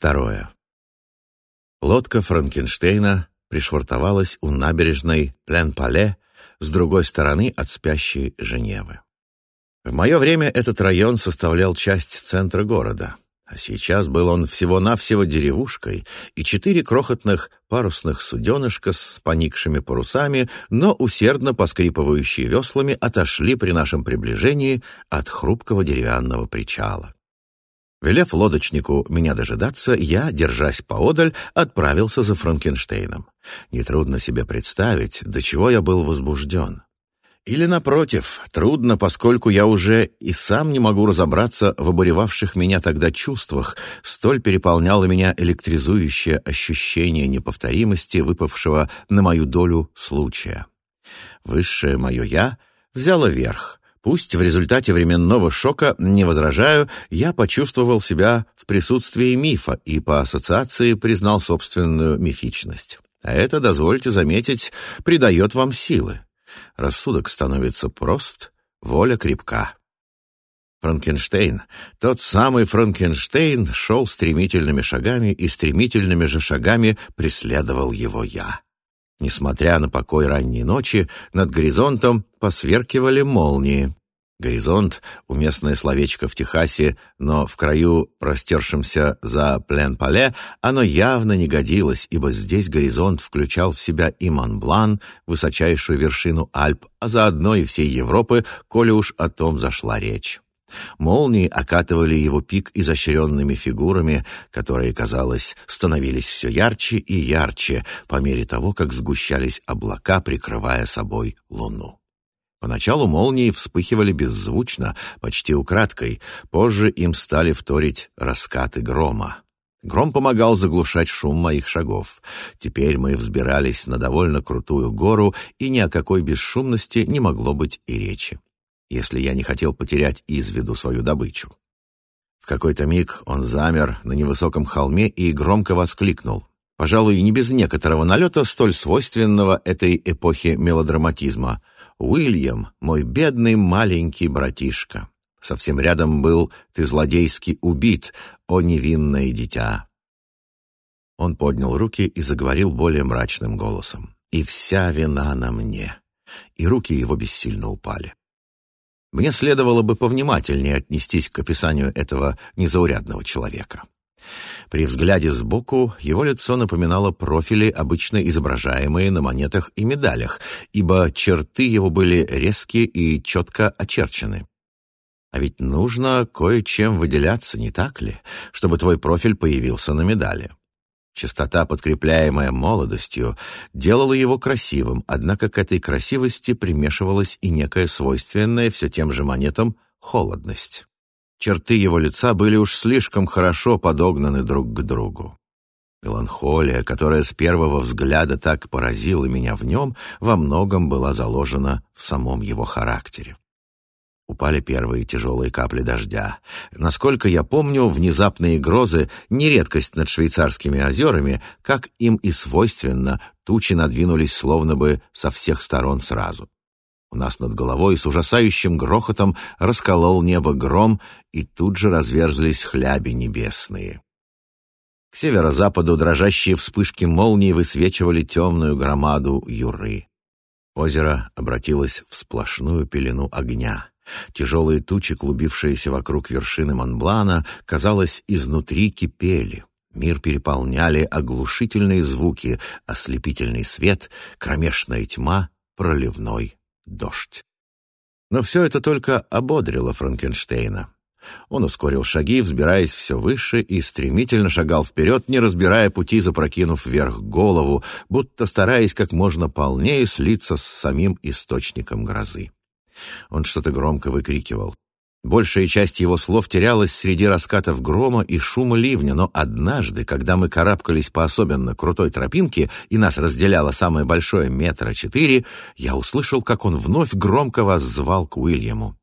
Второе. Лодка Франкенштейна пришвартовалась у набережной Пленпале с другой стороны от спящей Женевы. В мое время этот район составлял часть центра города, а сейчас был он всего-навсего деревушкой и четыре крохотных парусных суденышка с поникшими парусами, но усердно поскрипывающие веслами отошли при нашем приближении от хрупкого деревянного причала. Велев лодочнику меня дожидаться, я, держась поодаль, отправился за Франкенштейном. Нетрудно себе представить, до чего я был возбужден. Или, напротив, трудно, поскольку я уже и сам не могу разобраться в обуревавших меня тогда чувствах, столь переполняло меня электризующее ощущение неповторимости, выпавшего на мою долю случая. Высшее мое «я» взяло верх, Пусть в результате временного шока, не возражаю, я почувствовал себя в присутствии мифа и по ассоциации признал собственную мифичность. А это, дозвольте заметить, придает вам силы. Рассудок становится прост, воля крепка. Франкенштейн, тот самый Франкенштейн, шел стремительными шагами и стремительными же шагами преследовал его я. Несмотря на покой ранней ночи, над горизонтом посверкивали молнии. Горизонт — уместное словечко в Техасе, но в краю, простершемся за Плен-Пале, оно явно не годилось, ибо здесь горизонт включал в себя и Монблан, высочайшую вершину Альп, а заодно и всей Европы, коли уж о том зашла речь. Молнии окатывали его пик изощренными фигурами, которые, казалось, становились все ярче и ярче по мере того, как сгущались облака, прикрывая собой луну. Поначалу молнии вспыхивали беззвучно, почти украдкой. Позже им стали вторить раскаты грома. Гром помогал заглушать шум моих шагов. Теперь мы взбирались на довольно крутую гору, и ни о какой бесшумности не могло быть и речи, если я не хотел потерять из виду свою добычу. В какой-то миг он замер на невысоком холме и громко воскликнул. Пожалуй, не без некоторого налета, столь свойственного этой эпохе мелодраматизма. Уильям, мой бедный маленький братишка. Совсем рядом был ты злодейски убит, о невинное дитя. Он поднял руки и заговорил более мрачным голосом. «И вся вина на мне». И руки его бессильно упали. Мне следовало бы повнимательнее отнестись к описанию этого незаурядного человека. При взгляде сбоку его лицо напоминало профили, обычно изображаемые на монетах и медалях, ибо черты его были резкие и четко очерчены. А ведь нужно кое-чем выделяться, не так ли, чтобы твой профиль появился на медали. Частота, подкрепляемая молодостью, делала его красивым, однако к этой красивости примешивалась и некая свойственная все тем же монетам холодность. Черты его лица были уж слишком хорошо подогнаны друг к другу. Меланхолия, которая с первого взгляда так поразила меня в нем, во многом была заложена в самом его характере. Упали первые тяжелые капли дождя. Насколько я помню, внезапные грозы — не редкость над швейцарскими озерами, как им и свойственно, тучи надвинулись словно бы со всех сторон сразу. У нас над головой с ужасающим грохотом расколол небо гром, и тут же разверзлись хляби небесные. К северо-западу дрожащие вспышки молнии высвечивали темную громаду Юры. Озеро обратилось в сплошную пелену огня. Тяжелые тучи, клубившиеся вокруг вершины Монблана, казалось, изнутри кипели. Мир переполняли оглушительные звуки, ослепительный свет, кромешная тьма, проливной дождь. Но все это только ободрило Франкенштейна. Он ускорил шаги, взбираясь все выше, и стремительно шагал вперед, не разбирая пути, запрокинув вверх голову, будто стараясь как можно полнее слиться с самим источником грозы. Он что-то громко выкрикивал. Большая часть его слов терялась среди раскатов грома и шума ливня, но однажды, когда мы карабкались по особенно крутой тропинке, и нас разделяло самое большое метра четыре, я услышал, как он вновь громко воззвал к Уильяму.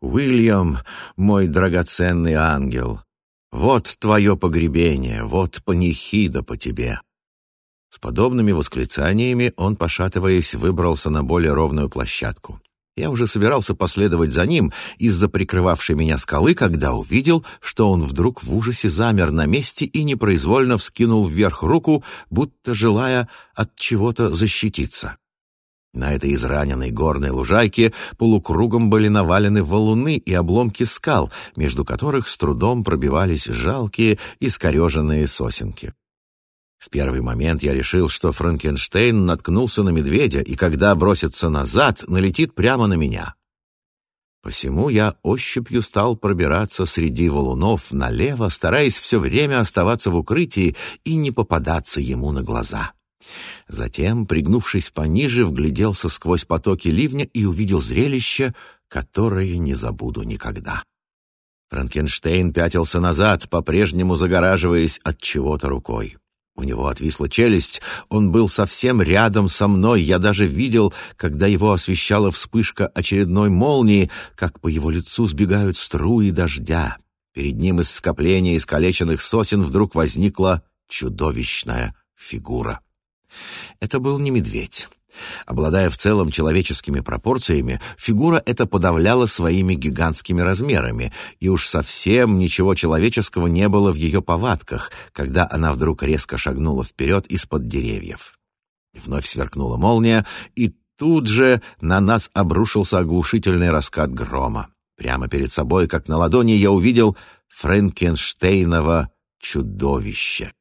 «Уильям, мой драгоценный ангел, вот твое погребение, вот панихида по тебе». С подобными восклицаниями он, пошатываясь, выбрался на более ровную площадку. Я уже собирался последовать за ним из-за прикрывавшей меня скалы, когда увидел, что он вдруг в ужасе замер на месте и непроизвольно вскинул вверх руку, будто желая от чего-то защититься. На этой израненной горной лужайке полукругом были навалены валуны и обломки скал, между которых с трудом пробивались жалкие искореженные сосенки. В первый момент я решил, что Франкенштейн наткнулся на медведя, и когда бросится назад, налетит прямо на меня. Посему я ощупью стал пробираться среди валунов налево, стараясь все время оставаться в укрытии и не попадаться ему на глаза. Затем, пригнувшись пониже, вгляделся сквозь потоки ливня и увидел зрелище, которое не забуду никогда. Франкенштейн пятился назад, по-прежнему загораживаясь от чего-то рукой. У него отвисла челюсть, он был совсем рядом со мной, я даже видел, когда его освещала вспышка очередной молнии, как по его лицу сбегают струи дождя. Перед ним из скопления искалеченных сосен вдруг возникла чудовищная фигура. Это был не медведь. Обладая в целом человеческими пропорциями, фигура эта подавляла своими гигантскими размерами, и уж совсем ничего человеческого не было в ее повадках, когда она вдруг резко шагнула вперед из-под деревьев. Вновь сверкнула молния, и тут же на нас обрушился оглушительный раскат грома. Прямо перед собой, как на ладони, я увидел Франкенштейнова чудовище.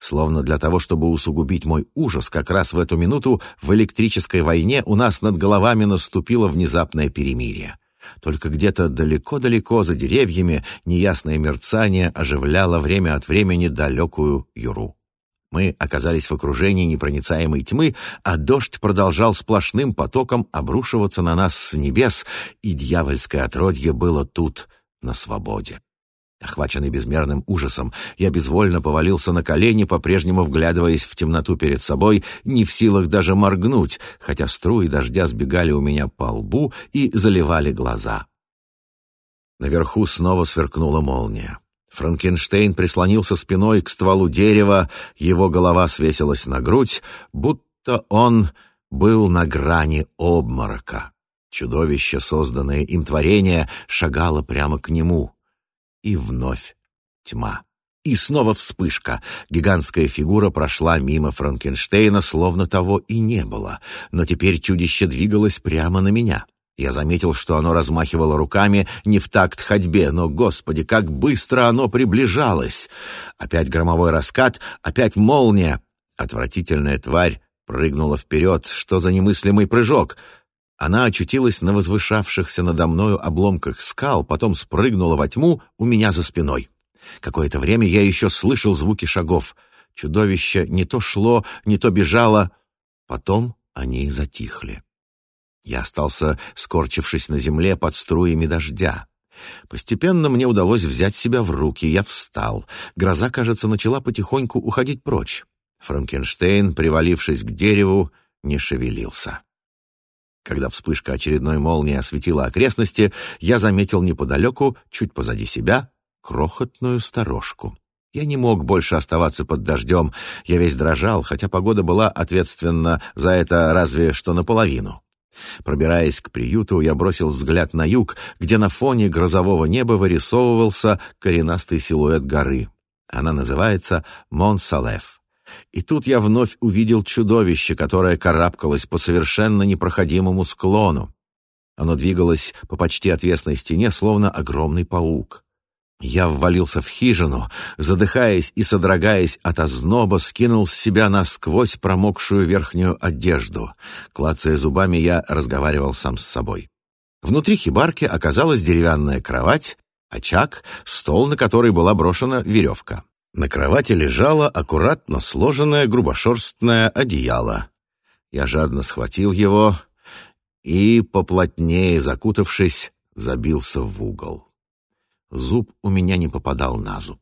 Словно для того, чтобы усугубить мой ужас, как раз в эту минуту в электрической войне у нас над головами наступило внезапное перемирие. Только где-то далеко-далеко за деревьями неясное мерцание оживляло время от времени далекую юру. Мы оказались в окружении непроницаемой тьмы, а дождь продолжал сплошным потоком обрушиваться на нас с небес, и дьявольское отродье было тут на свободе. Охваченный безмерным ужасом, я безвольно повалился на колени, по-прежнему вглядываясь в темноту перед собой, не в силах даже моргнуть, хотя струи дождя сбегали у меня по лбу и заливали глаза. Наверху снова сверкнула молния. Франкенштейн прислонился спиной к стволу дерева, его голова свесилась на грудь, будто он был на грани обморока. Чудовище, созданное им творение, шагало прямо к нему — и вновь тьма. И снова вспышка. Гигантская фигура прошла мимо Франкенштейна, словно того и не было. Но теперь чудище двигалось прямо на меня. Я заметил, что оно размахивало руками не в такт ходьбе, но, господи, как быстро оно приближалось! Опять громовой раскат, опять молния. Отвратительная тварь прыгнула вперед, что за немыслимый прыжок — она очутилась на возвышавшихся надо мною обломках скал, потом спрыгнула во тьму у меня за спиной. Какое-то время я еще слышал звуки шагов. Чудовище не то шло, не то бежало. Потом они затихли. Я остался, скорчившись на земле под струями дождя. Постепенно мне удалось взять себя в руки, я встал. Гроза, кажется, начала потихоньку уходить прочь. Франкенштейн, привалившись к дереву, не шевелился. Когда вспышка очередной молнии осветила окрестности, я заметил неподалеку, чуть позади себя, крохотную сторожку. Я не мог больше оставаться под дождем, я весь дрожал, хотя погода была ответственна за это разве что наполовину. Пробираясь к приюту, я бросил взгляд на юг, где на фоне грозового неба вырисовывался коренастый силуэт горы. Она называется Монсалеф и тут я вновь увидел чудовище, которое карабкалось по совершенно непроходимому склону. Оно двигалось по почти отвесной стене, словно огромный паук. Я ввалился в хижину, задыхаясь и содрогаясь от озноба, скинул с себя насквозь промокшую верхнюю одежду. Клацая зубами, я разговаривал сам с собой. Внутри хибарки оказалась деревянная кровать, очаг, стол, на который была брошена веревка. На кровати лежало аккуратно сложенное грубошерстное одеяло. Я жадно схватил его и, поплотнее закутавшись, забился в угол. Зуб у меня не попадал на зуб.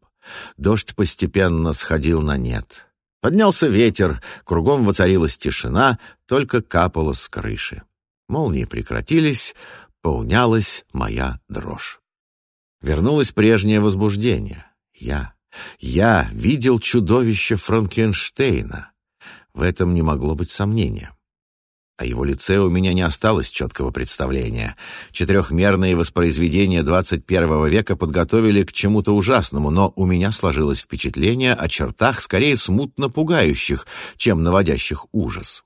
Дождь постепенно сходил на нет. Поднялся ветер, кругом воцарилась тишина, только капала с крыши. Молнии прекратились, поунялась моя дрожь. Вернулось прежнее возбуждение. Я я видел чудовище Франкенштейна. В этом не могло быть сомнения. О его лице у меня не осталось четкого представления. Четырехмерные воспроизведения XXI века подготовили к чему-то ужасному, но у меня сложилось впечатление о чертах, скорее смутно пугающих, чем наводящих ужас.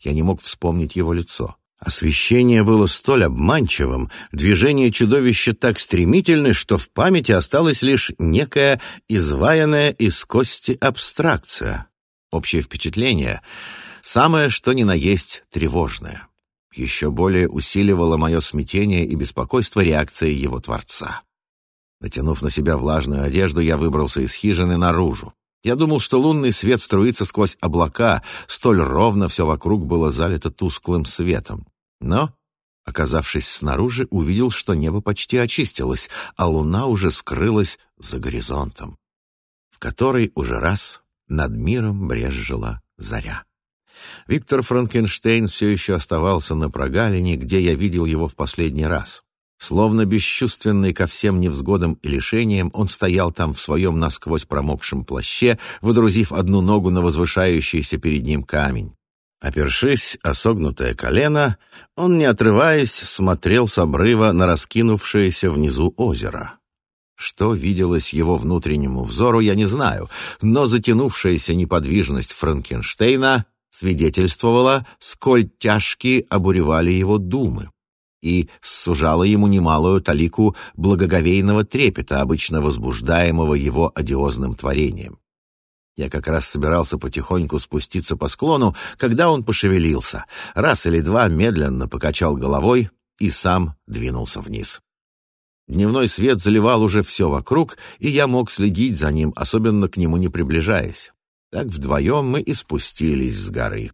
Я не мог вспомнить его лицо. Освещение было столь обманчивым, движение чудовища так стремительны, что в памяти осталась лишь некая изваянная из кости абстракция. Общее впечатление — самое что ни на есть тревожное. Еще более усиливало мое смятение и беспокойство реакции его творца. Натянув на себя влажную одежду, я выбрался из хижины наружу. Я думал, что лунный свет струится сквозь облака, столь ровно все вокруг было залито тусклым светом. Но, оказавшись снаружи, увидел, что небо почти очистилось, а луна уже скрылась за горизонтом, в который уже раз над миром брезжила заря. Виктор Франкенштейн все еще оставался на прогалине, где я видел его в последний раз. Словно бесчувственный ко всем невзгодам и лишениям, он стоял там в своем насквозь промокшем плаще, выдрузив одну ногу на возвышающийся перед ним камень. Опершись о согнутое колено, он, не отрываясь, смотрел с обрыва на раскинувшееся внизу озеро. Что виделось его внутреннему взору, я не знаю, но затянувшаяся неподвижность Франкенштейна свидетельствовала, сколь тяжкие обуревали его думы и сужала ему немалую талику благоговейного трепета, обычно возбуждаемого его одиозным творением. Я как раз собирался потихоньку спуститься по склону, когда он пошевелился, раз или два медленно покачал головой и сам двинулся вниз. Дневной свет заливал уже все вокруг, и я мог следить за ним, особенно к нему не приближаясь. Так вдвоем мы и спустились с горы.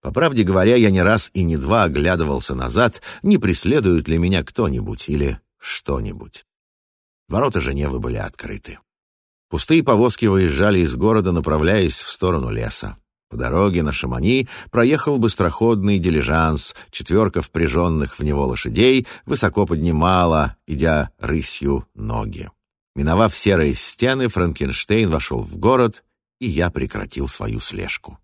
По правде говоря, я не раз и не два оглядывался назад, не преследует ли меня кто-нибудь или что-нибудь. Ворота Женевы были открыты. Пустые повозки выезжали из города, направляясь в сторону леса. По дороге на Шамани проехал быстроходный дилижанс, четверка впряженных в него лошадей высоко поднимала, идя рысью ноги. Миновав серые стены, Франкенштейн вошел в город, и я прекратил свою слежку.